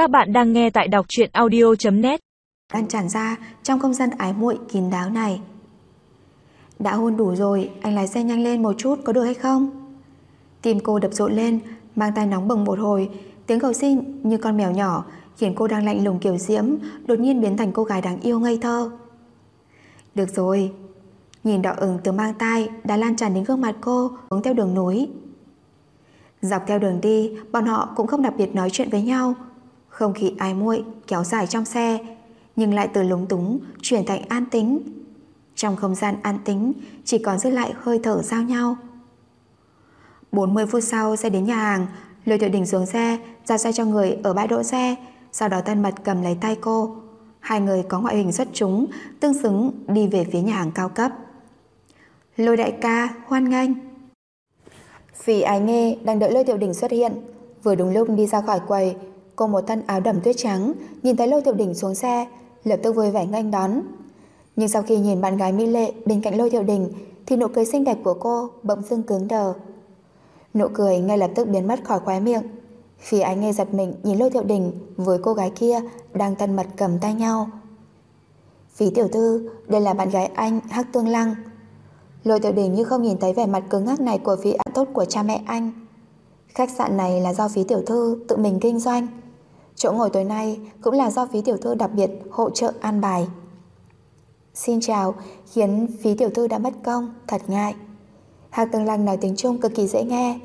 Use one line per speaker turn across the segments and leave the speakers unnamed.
Các bạn đang nghe tại đọc truyện audio.net
Đang tràn ra trong không gian ái muội, kín đáo này. Đã hôn đủ rồi, Anh lái xe nhanh lên một chút có được hay không? Tim cô đập rộn lên, Mang tay nóng bừng một hồi. Tiếng cầu xin như con mèo nhỏ, Khiến cô đang lạnh lùng kiểu diễm, Đột nhiên biến thành cô gái đáng yêu ngây thơ. Được rồi. Nhìn đỏ ửng từ mang tay Đã lan tràn đến gương mặt cô, Hướng theo đường núi. Dọc theo đường đi, Bọn họ cũng không đặc biệt nói chuyện với nhau. Không khí ai muội kéo dài trong xe, Nhưng lại từ lúng túng Chuyển thành an tính. Trong không gian an tính, Chỉ còn giữ lại hơi thở giao nhau. 40 phút sau xe đến nhà hàng Lôi Tiểu Đình xuống xe, Giao xe cho người ở bãi đỗ xe, Sau đó thân mật cầm lấy tay cô. Hai người có ngoại hình xuất chúng, Tương xứng đi về phía nhà hàng cao cấp. Lôi đại ca, hoan nghênh. Phỉ ái nghe đang đợi Lôi Tiểu Đình xuất hiện, Vừa đúng lúc đi ra khỏi quầy Cô một thân áo đầm tuyết trắng, Nhìn thấy Lôi Tiểu Đình xuống xe, Lập tức vui vẻ nghênh đón Nhưng sau khi nhìn bạn gái mỹ lệ bên cạnh Lôi Tiểu Đình, Thì nụ cười xinh đẹp của cô bỗng dưng cứng đờ Nụ cười ngay lập tức biến mất khỏi khóe miệng Phỉ anh nghe giật mình nhìn Lôi Tiểu Đình Với cô gái kia đang thân mật cầm tay nhau Phí tiểu thư, Đây là bạn gái anh Hắc Tương Lăng Lôi tiểu đình như không nhìn thấy vẻ mặt cứng ngắc này của phí án tốt của cha mẹ anh. Khách sạn này là do phí tiểu thư tự mình kinh doanh. Chỗ ngồi tối nay cũng là do phí tiểu thư đặc biệt hỗ trợ an bài. Xin chào, khiến phí tiểu thư đã mất công, thật ngại. Hạc Tường Lăng nói tiếng Trung cực kỳ dễ nghe.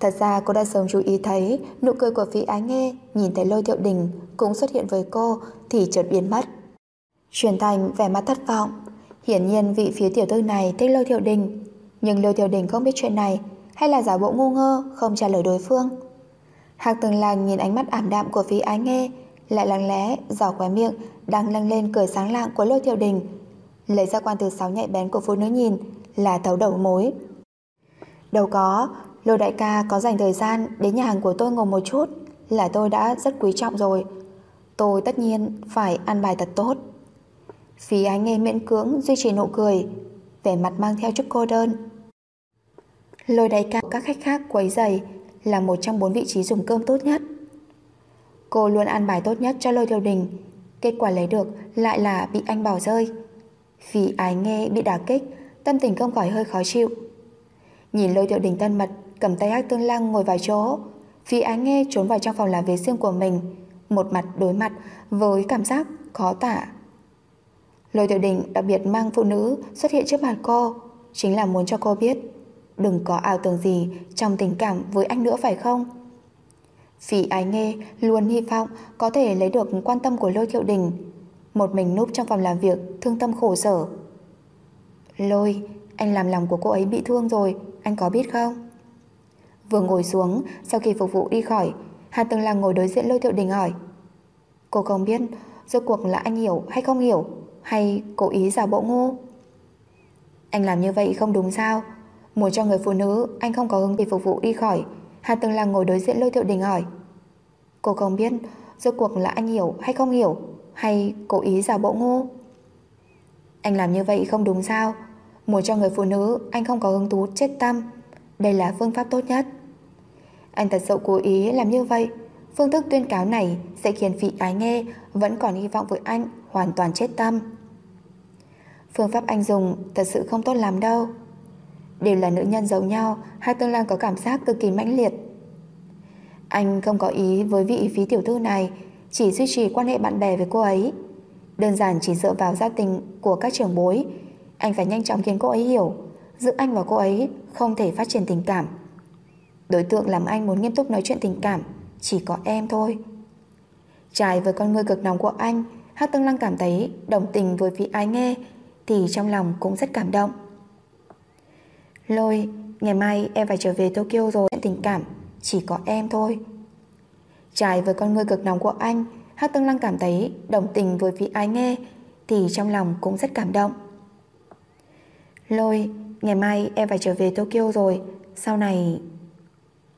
Thật ra cô đã sớm chú ý thấy nụ cười của phí ái nghe nhìn thấy lôi thiệu đình cũng xuất hiện với cô thì chợt biến mất. Chuyển thành vẻ mặt thất vọng. Hiển nhiên vị phía tiểu thư này thích Lôi Thiệu Đình Nhưng Lôi Thiệu Đình không biết chuyện này Hay là giả bộ ngu ngơ không trả lời đối phương Hạc Tường Lành nhìn ánh mắt ảm đạm của phí ái nghe Lại lặng lẽ, giỏ khóe miệng Đang lăng lên cười sáng lạng của Lôi Thiệu Đình. Lấy ra quan từ sáu nhạy bén của phụ nữ nhìn, Là thấu đầu mối. Đâu có Lôi đại ca có dành thời gian Đến nhà hàng của tôi ngồi một chút, Là tôi đã rất quý trọng rồi. Tôi tất nhiên phải ăn bài thật tốt. Phí ái nghe miễn cưỡng duy trì nụ cười, Vẻ mặt mang theo chút cô đơn. Lôi đại ca, các khách khác quấy giày là một trong bốn vị trí dùng cơm tốt nhất. Cô luôn ăn bài tốt nhất cho lôi tiểu đình. Kết quả lấy được lại là bị anh bỏ rơi. Vì ái nghe bị đả kích, Tâm tình không khỏi hơi khó chịu. Nhìn lôi tiểu đình tân mật, Cầm tay ác tương lăng ngồi vào chỗ, vì ái nghe trốn vào trong phòng làm việc riêng của mình, Một mặt đối mặt với cảm giác khó tả. Lôi tiểu đình đặc biệt mang phụ nữ xuất hiện trước mặt cô, Chính là muốn cho cô biết Đừng có ảo tưởng gì trong tình cảm với anh nữa phải không? Phỉ ái nghe, luôn hy vọng Có thể lấy được quan tâm của lôi thiệu đình. Một mình núp trong phòng làm việc, Thương tâm khổ sở. Lôi, Anh làm lòng của cô ấy bị thương rồi, Anh có biết không? Vừa ngồi xuống, Sau khi phục vụ đi khỏi, Hà Tường Lăng ngồi đối diện lôi thiệu đình hỏi. Cô không biết Rốt cuộc là anh hiểu hay không hiểu, hay cố ý giả bộ ngu Anh làm như vậy không đúng sao? Muốn cho người phụ nữ, Anh không có hứng vì phục vụ đi khỏi. Hà Từng Lăng ngồi đối diện Lôi Thiệu Đình hỏi. Cô không biết Rốt cuộc là anh hiểu hay không hiểu, Hay cố ý giả bộ ngô. Anh làm như vậy không đúng sao? Muốn cho người phụ nữ, Anh không có hứng thú, chết tâm. Đây là phương pháp tốt nhất. Anh thật sự cố ý làm như vậy. Phương thức tuyên cáo này sẽ khiến vị ái nghe Vẫn còn hy vọng với anh Hoàn toàn chết tâm. Phương pháp anh dùng thật sự không tốt lắm đâu. Đều là nữ nhân giống nhau, Hai tương lang có cảm giác cực kỳ mãnh liệt. Anh không có ý với vị phí tiểu thư này, Chỉ duy trì quan hệ bạn bè với cô ấy. Đơn giản chỉ dựa vào gia tình của các trưởng bối. Anh phải nhanh chóng khiến cô ấy hiểu, Giữa anh và cô ấy không thể phát triển tình cảm. Đối tượng làm anh muốn nghiêm túc nói chuyện tình cảm, Chỉ có em thôi. Trải với con người cực nóng của anh Hắc Tương Lăng cảm thấy đồng tình với vị ái nghe, thì trong lòng cũng rất cảm động. Lôi, ngày mai em phải trở về Tokyo rồi tình cảm, chỉ có em thôi. Trái với con người cực nóng của anh, Hắc Tương Lăng cảm thấy đồng tình với vị ái nghe thì trong lòng cũng rất cảm động. Lôi, ngày mai em phải trở về Tokyo rồi, sau này...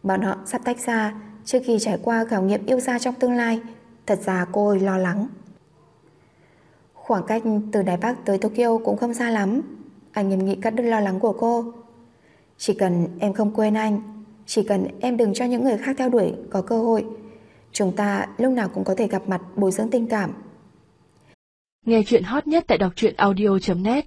Bọn họ sắp tách ra trước khi trải qua khảo nghiệm yêu xa trong tương lai, thật ra cô ấy lo lắng. Khoảng cách từ Đài Bắc tới Tokyo cũng không xa lắm Anh nghiêm nghị cắt đứt lo lắng của cô chỉ cần em không quên anh, Chỉ cần em đừng cho những người khác theo đuổi Có cơ hội, Chúng ta lúc nào cũng có thể gặp mặt bồi dưỡng tình cảm.
Nghe chuyện hot nhất tại đọc truyện audio.net